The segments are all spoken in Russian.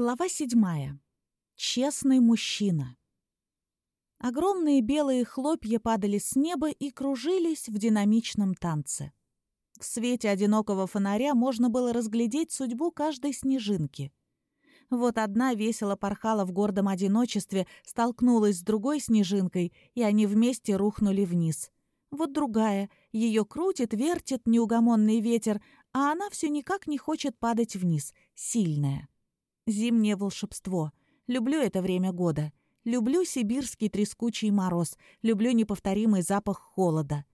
Глава седьмая. Честный мужчина. Огромные белые хлопья падали с неба и кружились в динамичном танце. В свете одинокого фонаря можно было разглядеть судьбу каждой снежинки. Вот одна весело порхала в гордом одиночестве, столкнулась с другой снежинкой, и они вместе рухнули вниз. Вот другая, ее крутит, вертит неугомонный ветер, а она все никак не хочет падать вниз, сильная. Зимнее волшебство. Люблю это время года. Люблю сибирский трескучий мороз. Люблю неповторимый запах холода.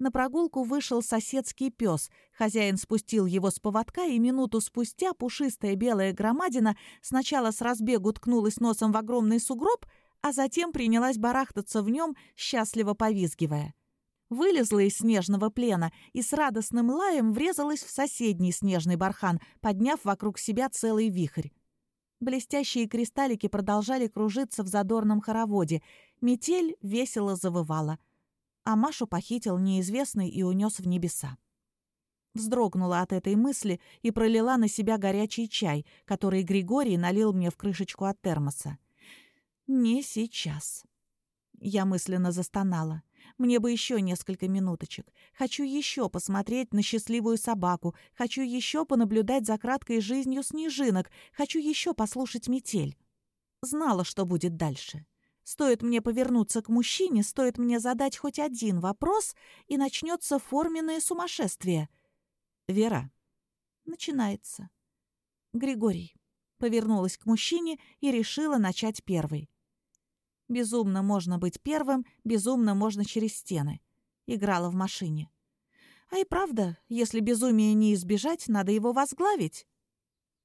На прогулку вышел соседский пес. Хозяин спустил его с поводка, и минуту спустя пушистая белая громадина сначала с разбегу ткнулась носом в огромный сугроб, а затем принялась барахтаться в нем, счастливо повизгивая. Вылезла из снежного плена и с радостным лаем врезалась в соседний снежный бархан, подняв вокруг себя целый вихрь. Блестящие кристаллики продолжали кружиться в задорном хороводе. Метель весело завывала. А Машу похитил неизвестный и унес в небеса. Вздрогнула от этой мысли и пролила на себя горячий чай, который Григорий налил мне в крышечку от термоса. «Не сейчас». Я мысленно застонала. Мне бы еще несколько минуточек. Хочу еще посмотреть на счастливую собаку. Хочу еще понаблюдать за краткой жизнью снежинок. Хочу еще послушать метель. Знала, что будет дальше. Стоит мне повернуться к мужчине, стоит мне задать хоть один вопрос, и начнется форменное сумасшествие. Вера. Начинается. Григорий. Повернулась к мужчине и решила начать первой. Безумно можно быть первым, безумно можно через стены. Играла в машине. А и правда, если безумие не избежать, надо его возглавить.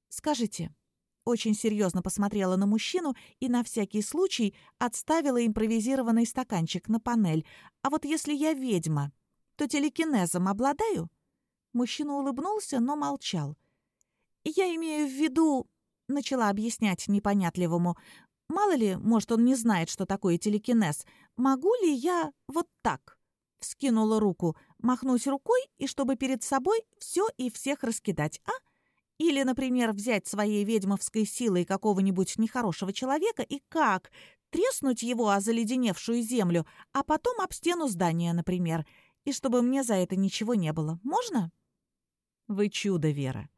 Скажите, очень серьезно посмотрела на мужчину и на всякий случай отставила импровизированный стаканчик на панель. А вот если я ведьма, то телекинезом обладаю? Мужчина улыбнулся, но молчал. Я имею в виду, начала объяснять непонятливому, Мало ли, может, он не знает, что такое телекинез. Могу ли я вот так?» Вскинула руку. «Махнуть рукой, и чтобы перед собой все и всех раскидать, а? Или, например, взять своей ведьмовской силой какого-нибудь нехорошего человека и как? Треснуть его о заледеневшую землю, а потом об стену здания, например. И чтобы мне за это ничего не было. Можно?» «Вы чудо, Вера»,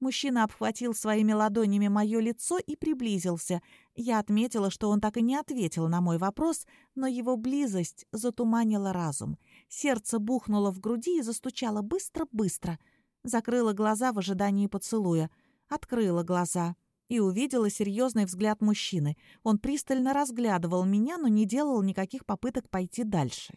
Мужчина обхватил своими ладонями мое лицо и приблизился. Я отметила, что он так и не ответил на мой вопрос, но его близость затуманила разум. Сердце бухнуло в груди и застучало быстро-быстро. Закрыла глаза в ожидании поцелуя. Открыла глаза и увидела серьезный взгляд мужчины. Он пристально разглядывал меня, но не делал никаких попыток пойти дальше.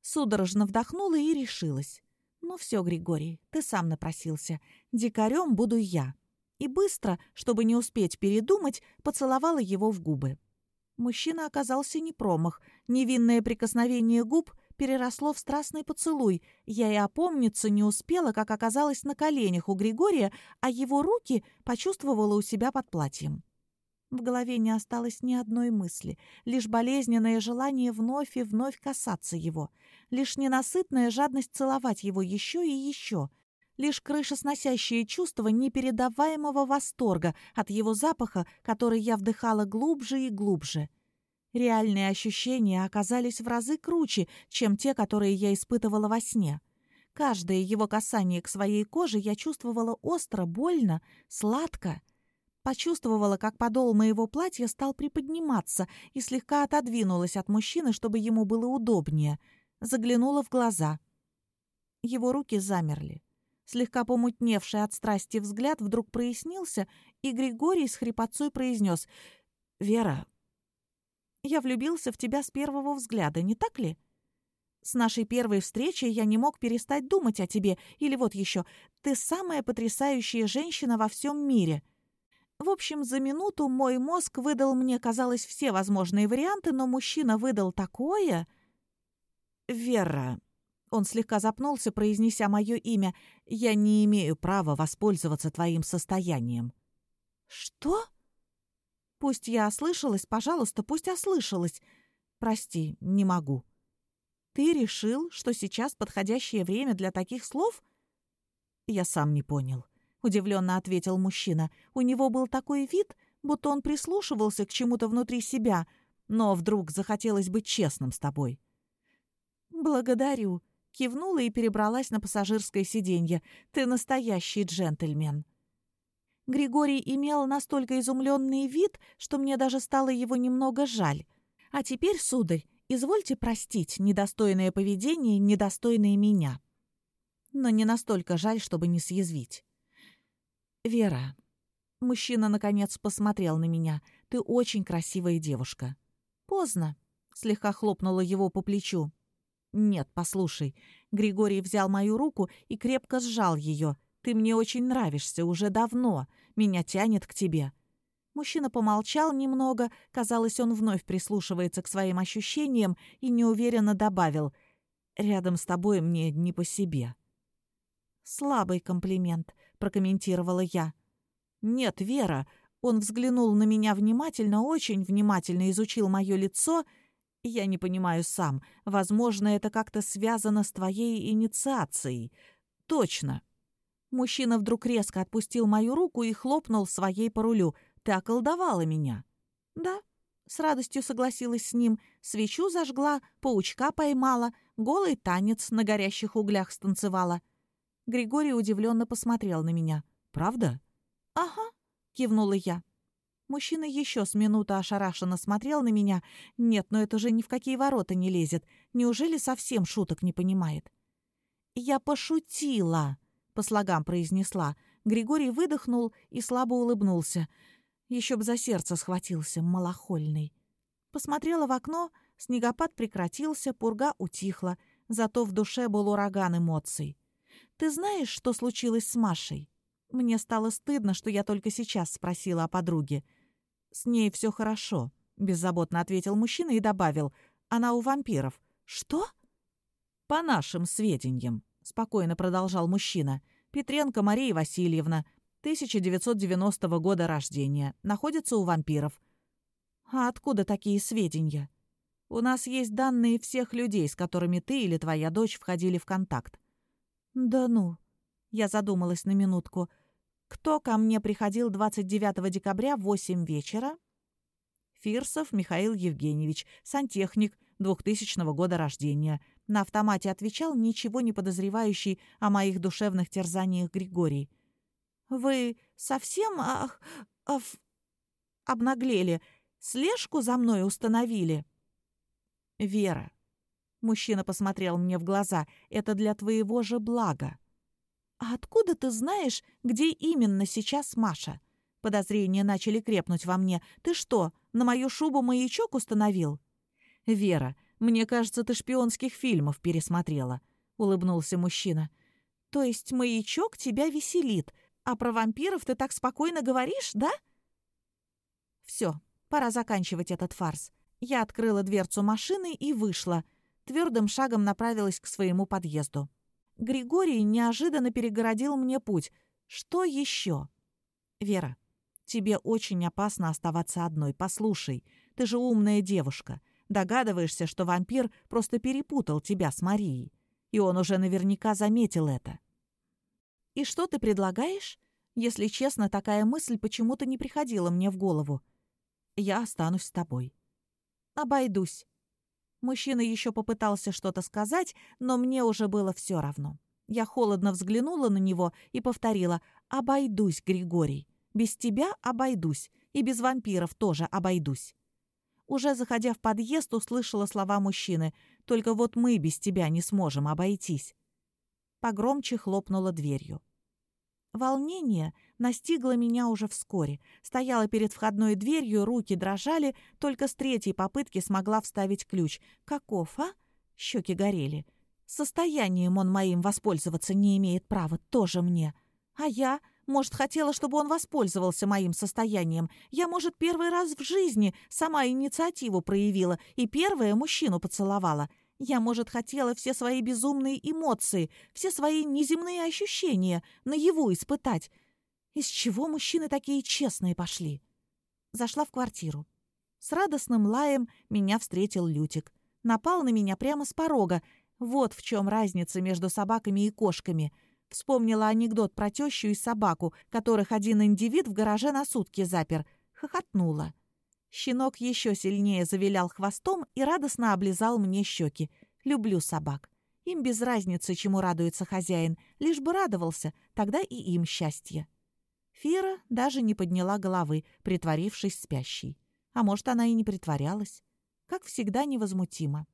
Судорожно вдохнула и решилась. «Ну все, Григорий, ты сам напросился. Дикарем буду я». И быстро, чтобы не успеть передумать, поцеловала его в губы. Мужчина оказался не промах. Невинное прикосновение губ переросло в страстный поцелуй. Я и опомниться не успела, как оказалась на коленях у Григория, а его руки почувствовала у себя под платьем. В голове не осталось ни одной мысли, лишь болезненное желание вновь и вновь касаться его, лишь ненасытная жадность целовать его еще и еще, лишь крышесносящее чувство непередаваемого восторга от его запаха, который я вдыхала глубже и глубже. Реальные ощущения оказались в разы круче, чем те, которые я испытывала во сне. Каждое его касание к своей коже я чувствовала остро, больно, сладко — Почувствовала, как подол моего платья стал приподниматься и слегка отодвинулась от мужчины, чтобы ему было удобнее. Заглянула в глаза. Его руки замерли. Слегка помутневший от страсти взгляд вдруг прояснился, и Григорий с хрипотцой произнес «Вера, я влюбился в тебя с первого взгляда, не так ли?» С нашей первой встречи я не мог перестать думать о тебе. Или вот еще, ты самая потрясающая женщина во всем мире. В общем, за минуту мой мозг выдал мне, казалось, все возможные варианты, но мужчина выдал такое... «Вера...» Он слегка запнулся, произнеся мое имя. «Я не имею права воспользоваться твоим состоянием». «Что?» «Пусть я ослышалась, пожалуйста, пусть ослышалась. Прости, не могу». «Ты решил, что сейчас подходящее время для таких слов?» Я сам не понял. — удивленно ответил мужчина. У него был такой вид, будто он прислушивался к чему-то внутри себя, но вдруг захотелось быть честным с тобой. «Благодарю», — кивнула и перебралась на пассажирское сиденье. «Ты настоящий джентльмен». Григорий имел настолько изумленный вид, что мне даже стало его немного жаль. «А теперь, сударь, извольте простить недостойное поведение, недостойное меня». Но не настолько жаль, чтобы не съязвить. «Вера». Мужчина, наконец, посмотрел на меня. «Ты очень красивая девушка». «Поздно», — слегка хлопнула его по плечу. «Нет, послушай». Григорий взял мою руку и крепко сжал ее. «Ты мне очень нравишься уже давно. Меня тянет к тебе». Мужчина помолчал немного, казалось, он вновь прислушивается к своим ощущениям и неуверенно добавил «Рядом с тобой мне не по себе». «Слабый комплимент», — прокомментировала я. «Нет, Вера». Он взглянул на меня внимательно, очень внимательно изучил мое лицо. «Я не понимаю сам. Возможно, это как-то связано с твоей инициацией». «Точно». Мужчина вдруг резко отпустил мою руку и хлопнул своей по рулю. «Ты околдовала меня». «Да», — с радостью согласилась с ним. Свечу зажгла, паучка поймала, голый танец на горящих углях станцевала. Григорий удивленно посмотрел на меня. «Правда?» «Ага», — кивнула я. Мужчина еще с минуты ошарашенно смотрел на меня. «Нет, но это же ни в какие ворота не лезет. Неужели совсем шуток не понимает?» «Я пошутила», — по слогам произнесла. Григорий выдохнул и слабо улыбнулся. Еще б за сердце схватился, малохольный. Посмотрела в окно, снегопад прекратился, пурга утихла, зато в душе был ураган эмоций. «Ты знаешь, что случилось с Машей?» Мне стало стыдно, что я только сейчас спросила о подруге. «С ней все хорошо», — беззаботно ответил мужчина и добавил. «Она у вампиров». «Что?» «По нашим сведениям», — спокойно продолжал мужчина. «Петренко Мария Васильевна, 1990 года рождения, находится у вампиров». «А откуда такие сведения?» «У нас есть данные всех людей, с которыми ты или твоя дочь входили в контакт. «Да ну!» Я задумалась на минутку. «Кто ко мне приходил 29 декабря в 8 вечера?» Фирсов Михаил Евгеньевич, сантехник, 2000 года рождения. На автомате отвечал ничего не подозревающий о моих душевных терзаниях Григорий. «Вы совсем ах, ах, обнаглели? Слежку за мной установили?» «Вера, Мужчина посмотрел мне в глаза. «Это для твоего же блага». «А откуда ты знаешь, где именно сейчас Маша?» Подозрения начали крепнуть во мне. «Ты что, на мою шубу маячок установил?» «Вера, мне кажется, ты шпионских фильмов пересмотрела», — улыбнулся мужчина. «То есть маячок тебя веселит, а про вампиров ты так спокойно говоришь, да?» «Все, пора заканчивать этот фарс». Я открыла дверцу машины и вышла — твердым шагом направилась к своему подъезду. Григорий неожиданно перегородил мне путь. Что еще? Вера, тебе очень опасно оставаться одной. Послушай, ты же умная девушка. Догадываешься, что вампир просто перепутал тебя с Марией. И он уже наверняка заметил это. И что ты предлагаешь? Если честно, такая мысль почему-то не приходила мне в голову. Я останусь с тобой. Обойдусь. Мужчина еще попытался что-то сказать, но мне уже было все равно. Я холодно взглянула на него и повторила «Обойдусь, Григорий. Без тебя обойдусь. И без вампиров тоже обойдусь». Уже заходя в подъезд, услышала слова мужчины «Только вот мы без тебя не сможем обойтись». Погромче хлопнула дверью. Волнение настигло меня уже вскоре. Стояла перед входной дверью, руки дрожали, только с третьей попытки смогла вставить ключ. Каков, а? Щеки горели. Состоянием он моим воспользоваться не имеет права, тоже мне. А я, может, хотела, чтобы он воспользовался моим состоянием. Я, может, первый раз в жизни сама инициативу проявила и первая мужчину поцеловала. Я, может, хотела все свои безумные эмоции, все свои неземные ощущения наяву испытать. Из чего мужчины такие честные пошли? Зашла в квартиру. С радостным лаем меня встретил Лютик. Напал на меня прямо с порога. Вот в чем разница между собаками и кошками. Вспомнила анекдот про тещу и собаку, которых один индивид в гараже на сутки запер. Хохотнула. Щенок еще сильнее завилял хвостом и радостно облизал мне щеки. Люблю собак. Им без разницы, чему радуется хозяин, лишь бы радовался, тогда и им счастье. Фира даже не подняла головы, притворившись спящей. А может, она и не притворялась. Как всегда, невозмутимо.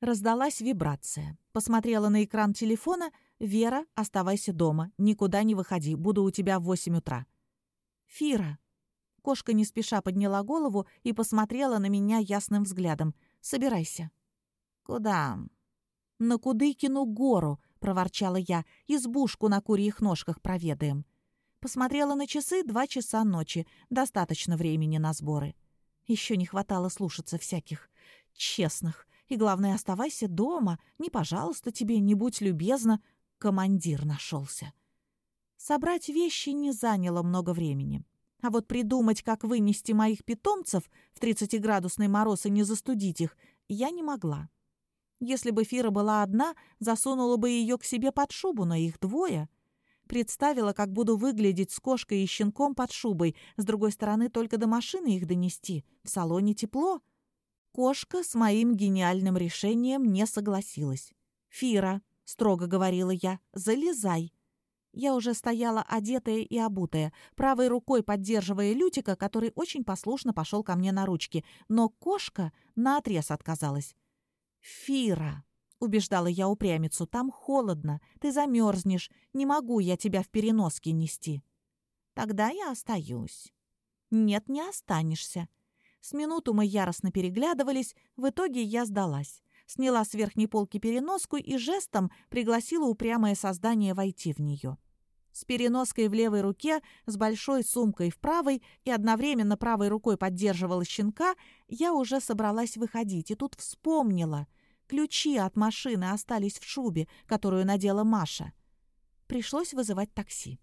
Раздалась вибрация. Посмотрела на экран телефона. «Вера, оставайся дома. Никуда не выходи. Буду у тебя в восемь утра». «Фира». Кошка не спеша подняла голову и посмотрела на меня ясным взглядом. «Собирайся». «Куда?» «На Кудыкину гору», — проворчала я. «Избушку на курьих ножках проведаем». Посмотрела на часы два часа ночи. Достаточно времени на сборы. Еще не хватало слушаться всяких честных. И главное, оставайся дома. Не пожалуйста тебе, не будь любезна. Командир нашелся. Собрать вещи не заняло много времени. А вот придумать, как вынести моих питомцев в 30-градусный мороз и не застудить их, я не могла. Если бы Фира была одна, засунула бы ее к себе под шубу, но их двое — Представила, как буду выглядеть с кошкой и щенком под шубой. С другой стороны, только до машины их донести. В салоне тепло. Кошка с моим гениальным решением не согласилась. «Фира», — строго говорила я, — «залезай». Я уже стояла одетая и обутая, правой рукой поддерживая Лютика, который очень послушно пошел ко мне на ручки, но кошка наотрез отказалась. «Фира», убеждала я упрямицу, там холодно, ты замерзнешь, не могу я тебя в переноске нести. Тогда я остаюсь. Нет, не останешься. С минуту мы яростно переглядывались, в итоге я сдалась. Сняла с верхней полки переноску и жестом пригласила упрямое создание войти в нее. С переноской в левой руке, с большой сумкой в правой и одновременно правой рукой поддерживала щенка, я уже собралась выходить и тут вспомнила — Ключи от машины остались в шубе, которую надела Маша. Пришлось вызывать такси.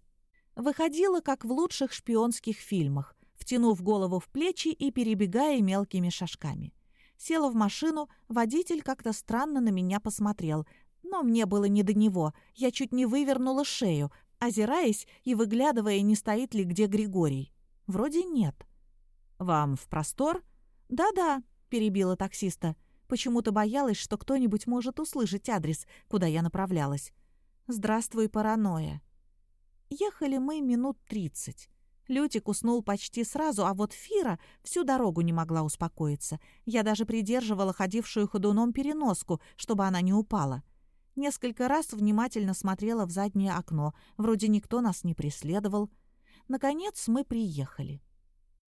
Выходила, как в лучших шпионских фильмах, втянув голову в плечи и перебегая мелкими шажками. Села в машину, водитель как-то странно на меня посмотрел, но мне было не до него, я чуть не вывернула шею, озираясь и выглядывая, не стоит ли где Григорий. Вроде нет. «Вам в простор?» «Да-да», — перебила таксиста. Почему-то боялась, что кто-нибудь может услышать адрес, куда я направлялась. «Здравствуй, паранойя». Ехали мы минут тридцать. Лютик уснул почти сразу, а вот Фира всю дорогу не могла успокоиться. Я даже придерживала ходившую ходуном переноску, чтобы она не упала. Несколько раз внимательно смотрела в заднее окно. Вроде никто нас не преследовал. Наконец мы приехали.